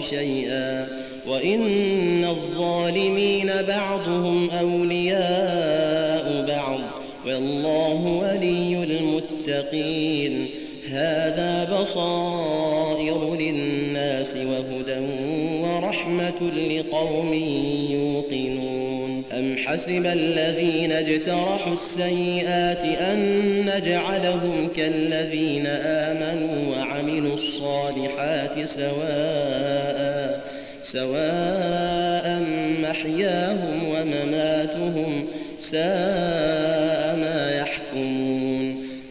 شيئا وإن الظالمين بعضهم أولياء بعض والله ولي المتقين هذا بصائر للناس وهدى ورحمة لقوم يوقنون. أم حسب الذين اجترحوا السيئات أن نجعلهم كالذين آمنوا وعملوا الصالحات سواء سواء محياهم ومماتهم ساء